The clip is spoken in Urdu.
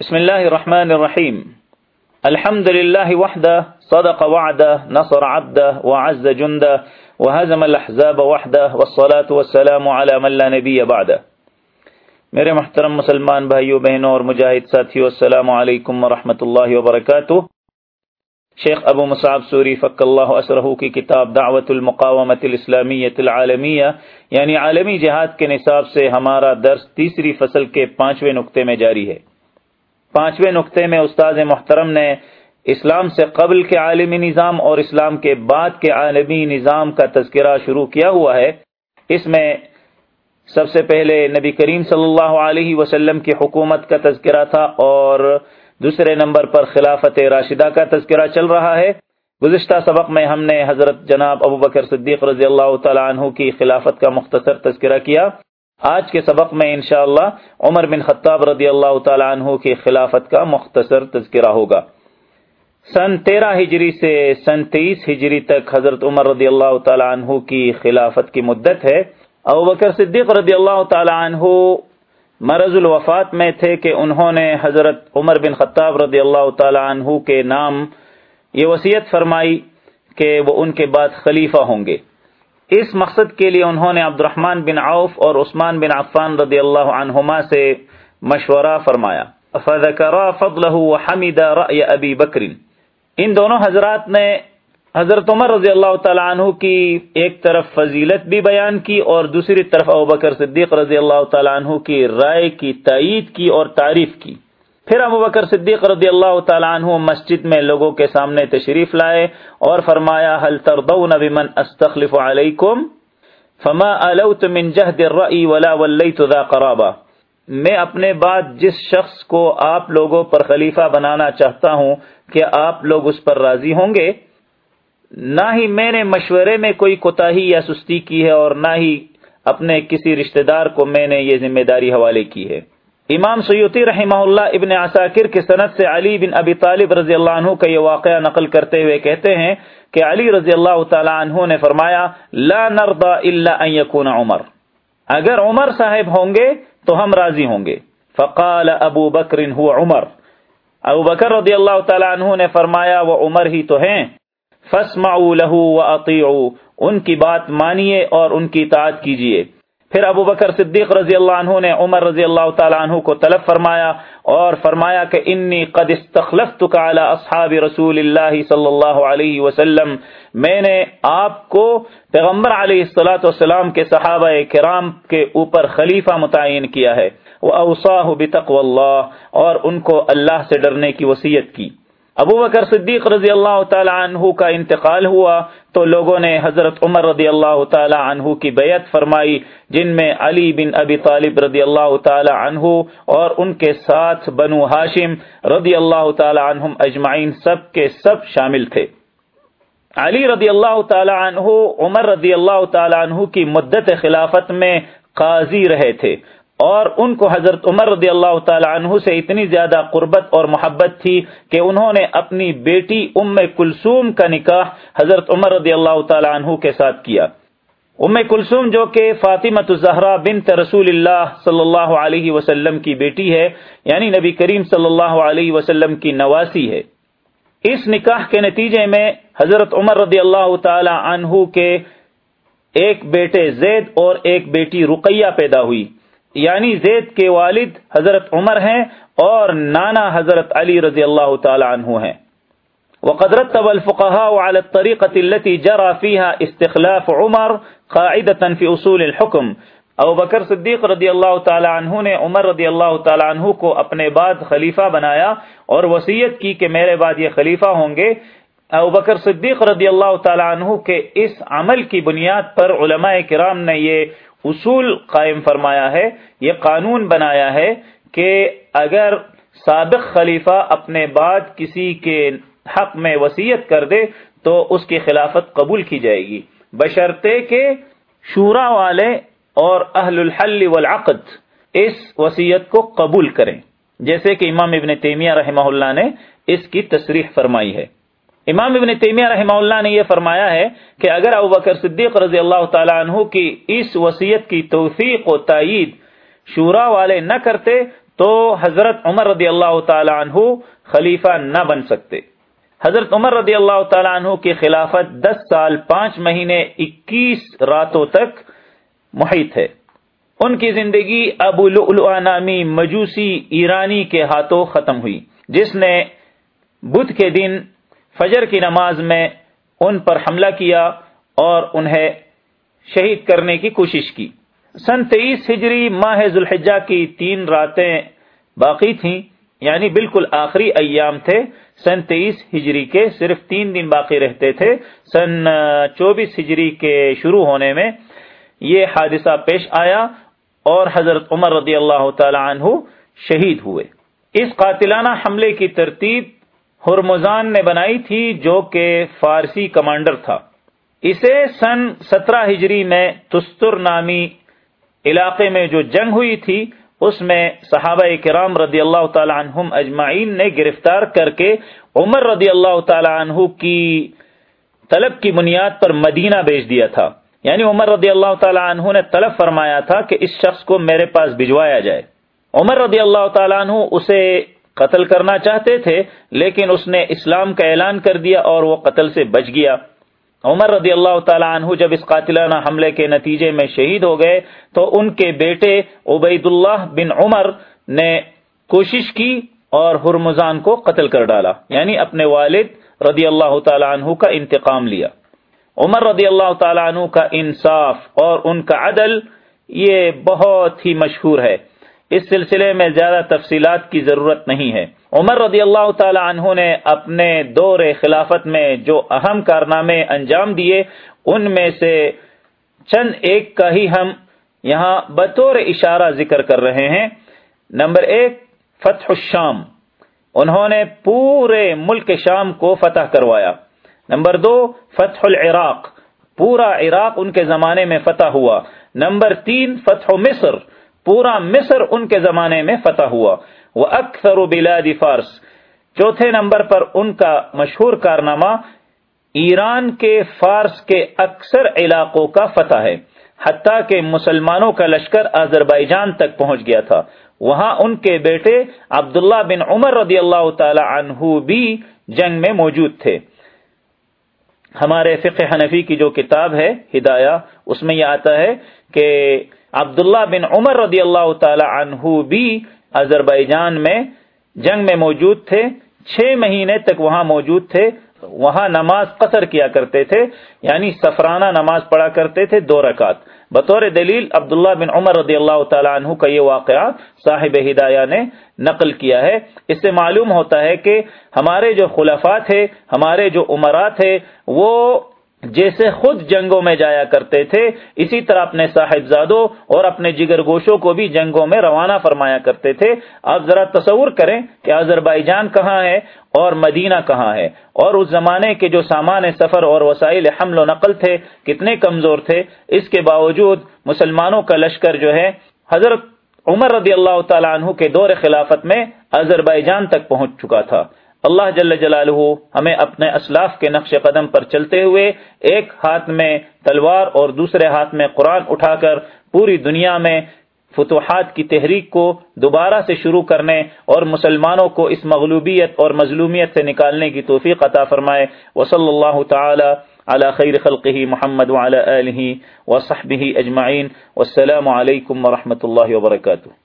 بسم الله الرحمن الرحيم. الحمد لله وحده، صدق وعده، نصر عبده، وعز جنده، وهزم الأحزاب وحده، والصلاة والسلام على من لا نبي بعده. میرے محترم مسلمان بھائیو، بہنوں اور مجاہد ساتھیو، السلام علیکم ورحمۃ اللہ وبرکاتہ. شیخ ابو مصعب سوری فق اللہ اسرہ کی کتاب دعوت المقامت الاسلامیت العالمیہ یعنی عالمی جہاد کے نصاب سے ہمارا درس تیسری فصل کے پانچویں نقطے میں جاری ہے۔ پانچویں نقطے میں استاد محترم نے اسلام سے قبل کے عالمی نظام اور اسلام کے بعد کے عالمی نظام کا تذکرہ شروع کیا ہوا ہے۔ اس میں سب سے پہلے نبی کریم صلی اللہ علیہ وسلم کی حکومت کا تذکرہ تھا اور دوسرے نمبر پر خلافت راشدہ کا تذکرہ چل رہا ہے۔ گزشتہ سبق میں ہم نے حضرت جناب ابو بکر صدیق رضی اللہ تعالیٰ عنہ کی خلافت کا مختصر تذکرہ کیا۔ آج کے سبق میں انشاءاللہ عمر بن خطاب رضی اللہ تعالیٰ عنہ کی خلافت کا مختصر تذکرہ ہوگا۔ سن تیرہ ہجری سے سن تیئیس ہجری تک حضرت عمر رضی اللہ تعالیٰ عنہ کی خلافت کی مدت ہے۔ ابو بکر صدیق رضی اللہ تعالیٰ عنہ مرض الوفات میں تھے کہ انہوں نے حضرت عمر بن خطاب رضی اللہ تعالیٰ عنہ کے نام یہ وصیت فرمائی کہ وہ ان کے بعد خلیفہ ہوں گے۔ اس مقصد کے لیے انہوں نے عبد الرحمن بن عوف اور عثمان بن عفان رضی اللہ عنہما سے مشورہ فرمایا. وحمد رأي ابی بکر ان دونوں حضرات نے حضرت عمر رضی اللہ تعالیٰ عنہ کی ایک طرف فضیلت بھی بیان کی اور دوسری طرف ابوبکر صدیق رضی اللہ تعالیٰ عنہ کی رائے کی تائید کی اور تعریف کی. پھر ابو بکر صدیق رضی اللہ تعالیٰ عنہ مسجد میں لوگوں کے سامنے تشریف لائے اور فرمایا حل تردون بمن استخلف علیکم؟ فما علوت من جہد الرأی ولا ولیت ذا قرابا. میں اپنے بعد جس شخص کو آپ لوگوں پر خلیفہ بنانا چاہتا ہوں کہ آپ لوگ اس پر راضی ہوں گے، نہ ہی میں نے مشورے میں کوئی کوتاہی یا سستی کی ہے اور نہ ہی اپنے کسی رشتہ دار کو میں نے یہ ذمہ داری حوالے کی ہے۔ امام سیوتی رحمہ اللہ ابن عساکر کی صنعت سے علی بن ابی طالب رضی اللہ عنہ کا یہ واقعہ نقل کرتے ہوئے کہتے ہیں کہ علی رضی اللہ تعالی عنہ نے فرمایا، لا نرضى الا ان يكون عمر۔ اگر عمر صاحب ہوں گے تو ہم راضی ہوں گے۔ فقال ابو بکر هو عمر۔ ابو بکر رضی اللہ تعالی عنہ نے فرمایا، وہ عمر ہی تو ہیں۔ فسمعوا له واطيعوا ان کی بات مانیے اور ان کی اطاعت کیجیے۔ پھر ابو بکر صدیق رضی اللہ عنہ نے عمر رضی اللہ تعالی عنہ کو طلب فرمایا اور فرمایا کہ انی قد استخلفتک علی اصحاب رسول اللہ صلی اللہ علیہ وسلم۔ میں نے آپ کو پیغمبر علیہ الصلوۃ والسلام کے صحابہ کرام کے اوپر خلیفہ متعین کیا ہے۔ وہ اوصاہ بتقوى اللہ اور ان کو اللہ سے ڈرنے کی وصیت کی۔ ابو بکر صدیق رضی اللہ تعالی عنہ کا انتقال ہوا۔ تو لوگوں نے حضرت عمر رضی اللہ تعالی عنہ کی بیعت فرمائی، جن میں علی بن ابی طالب رضی اللہ تعالی عنہ اور ان کے ساتھ بنو ہاشم رضی اللہ تعالی عنہم اجمعین سب کے سب شامل تھے۔ علی رضی اللہ تعالی عنہ، عمر رضی اللہ تعالی عنہ کی مدت خلافت میں قاضی رہے تھے۔ اور ان کو حضرت عمر رضی اللہ تعالی عنہ سے اتنی زیادہ قربت اور محبت تھی کہ انہوں نے اپنی بیٹی ام کلثوم کا نکاح حضرت عمر رضی اللہ تعالی عنہ کے ساتھ کیا۔ ام کلثوم جو کہ فاطمہ الزہرا بنت رسول اللہ صلی اللہ علیہ وسلم کی بیٹی ہے یعنی نبی کریم صلی اللہ علیہ وسلم کی نواسی ہے۔ اس نکاح کے نتیجے میں حضرت عمر رضی اللہ تعالی عنہ کے ایک بیٹے زید اور ایک بیٹی رقیہ پیدا ہوئی۔ یعنی زید کے والد حضرت عمر ہیں اور نانا حضرت علی رضی اللہ تعالی عنہ ہیں۔ وقد رتب الفقهاء على الطريقة التي جرى فيها استخلاف عمر قاعدة في اصول الحكم ابو بکر صدیق رضی اللہ تعالی عنہ نے عمر رضی اللہ تعالی عنہ کو اپنے بعد خلیفہ بنایا اور وصیت کی کہ میرے بعد یہ خلیفہ ہوں گے۔ ابو بکر صدیق رضی اللہ تعالی عنہ کے اس عمل کی بنیاد پر علماء کرام نے یہ اصول قائم فرمایا ہے، یہ قانون بنایا ہے کہ اگر سابق خلیفہ اپنے بعد کسی کے حق میں وسیعت کر دے تو اس کی خلافت قبول کی جائے گی۔ بشرطے کے شورا والے اور اہل الحل والعقد اس وسیعت کو قبول کریں۔ جیسے کہ امام ابن تیمیہ رحمہ اللہ نے اس کی تصریح فرمائی ہے۔ امام ابن تیمیہ رحمہ اللہ نے یہ فرمایا ہے کہ اگر ابو بکر صدیق رضی اللہ تعالی عنہ کی اس وصیت کی توثیق و تائید شورا والے نہ کرتے، تو حضرت عمر رضی اللہ تعالی عنہ خلیفہ نہ بن سکتے۔ حضرت عمر رضی اللہ تعالیٰ عنہ کی خلافت دس سال پانچ مہینے اکیس راتوں تک محیط ہے۔ ان کی زندگی ابو نامی مجوسی ایرانی کے ہاتھوں ختم ہوئی، جس نے بدھ کے دن فجر کی نماز میں ان پر حملہ کیا اور انہیں شہید کرنے کی کوشش کی۔ سن تیئیس ہجری ماہ ذوالحجہ کی تین راتیں باقی تھیں یعنی بالکل آخری ایام تھے۔ سن تیئیس ہجری کے صرف تین دن باقی رہتے تھے۔ سن چوبیس ہجری کے شروع ہونے میں یہ حادثہ پیش آیا اور حضرت عمر رضی اللہ تعالی عنہ شہید ہوئے۔ اس قاتلانہ حملے کی ترتیب ہرمزان نے بنائی تھی جو کہ فارسی کمانڈر تھا۔ اسے سن سترہ ہجری میں تستر نامی علاقے میں جو جنگ ہوئی تھی، اس میں صحابہ کرام رضی اللہ تعالی عنہم اجمعین نے گرفتار کر کے عمر رضی اللہ تعالی عنہ کی طلب کی بنیاد پر مدینہ بیچ دیا تھا۔ یعنی عمر رضی اللہ تعالی عنہ نے طلب فرمایا تھا کہ اس شخص کو میرے پاس بھجوایا جائے۔ عمر رضی اللہ تعالیٰ عنہ اسے قتل کرنا چاہتے تھے، لیکن اس نے اسلام کا اعلان کر دیا اور وہ قتل سے بچ گیا۔ عمر رضی اللہ تعالیٰ عنہ جب اس قاتلانہ حملے کے نتیجے میں شہید ہو گئے، تو ان کے بیٹے عبید اللہ بن عمر نے کوشش کی اور ہرمزان کو قتل کر ڈالا یعنی اپنے والد رضی اللہ تعالیٰ عنہ کا انتقام لیا۔ عمر رضی اللہ تعالیٰ عنہ کا انصاف اور ان کا عدل یہ بہت ہی مشہور ہے۔ اس سلسلے میں زیادہ تفصیلات کی ضرورت نہیں ہے۔ عمر رضی اللہ تعالی عنہ نے اپنے دور خلافت میں جو اہم کارنامے انجام دیے، ان میں سے چند ایک کا ہی ہم یہاں بطور اشارہ ذکر کر رہے ہیں۔ نمبر ایک، فتح الشام۔ انہوں نے پورے ملک شام کو فتح کروایا۔ نمبر دو، فتح العراق۔ پورا عراق ان کے زمانے میں فتح ہوا۔ نمبر تین، فتح مصر۔ پورا مصر ان کے زمانے میں فتح ہوا۔ وہ اکثر و بلاد فارس۔ چوتھے نمبر پر ان کا مشہور کارنامہ، ایران کے فارس کے اکثر علاقوں کا فتح ہے، حتیٰ کہ مسلمانوں کا لشکر آذربائیجان تک پہنچ گیا تھا۔ وہاں ان کے بیٹے عبداللہ بن عمر رضی اللہ تعالی عنہ بھی جنگ میں موجود تھے۔ ہمارے فقہ حنفی کی جو کتاب ہے، ہدایہ، اس میں یہ آتا ہے کہ عبداللہ بن عمر رضی اللہ تعالی عنہ بھی آذربائیجان میں جنگ میں موجود تھے۔ چھ مہینے تک وہاں موجود تھے۔ وہاں نماز قصر کیا کرتے تھے۔ یعنی سفرانہ نماز پڑھا کرتے تھے دو رکعت۔ بطور دلیل عبداللہ بن عمر رضی اللہ تعالیٰ عنہ کا یہ واقعہ صاحب ہدایہ نے نقل کیا ہے۔ اس سے معلوم ہوتا ہے کہ ہمارے جو خلفات تھے، ہمارے جو عمرات تھے، وہ جیسے خود جنگوں میں جایا کرتے تھے، اسی طرح اپنے صاحبزادوں اور اپنے جگر گوشوں کو بھی جنگوں میں روانہ فرمایا کرتے تھے۔ آپ ذرا تصور کریں کہ آذربائی جان کہاں ہے اور مدینہ کہاں ہے۔ اور اس زمانے کے جو سامان سفر اور وسائل حمل و نقل تھے، کتنے کمزور تھے۔ اس کے باوجود مسلمانوں کا لشکر جو ہے، حضرت عمر رضی اللہ تعالیٰ عنہ کے دور خلافت میں آذربائی جان تک پہنچ چکا تھا۔ اللہ جل جلالہ ہمیں اپنے اسلاف کے نقش قدم پر چلتے ہوئے ایک ہاتھ میں تلوار اور دوسرے ہاتھ میں قرآن اٹھا کر پوری دنیا میں فتوحات کی تحریک کو دوبارہ سے شروع کرنے اور مسلمانوں کو اس مغلوبیت اور مظلومیت سے نکالنے کی توفیق عطا فرمائے۔ وصلی اللہ تعالی على خیر خلقه محمد وعلى آله وصحبه اجمعین۔ والسلام علیکم ورحمۃ اللہ وبرکاتہ۔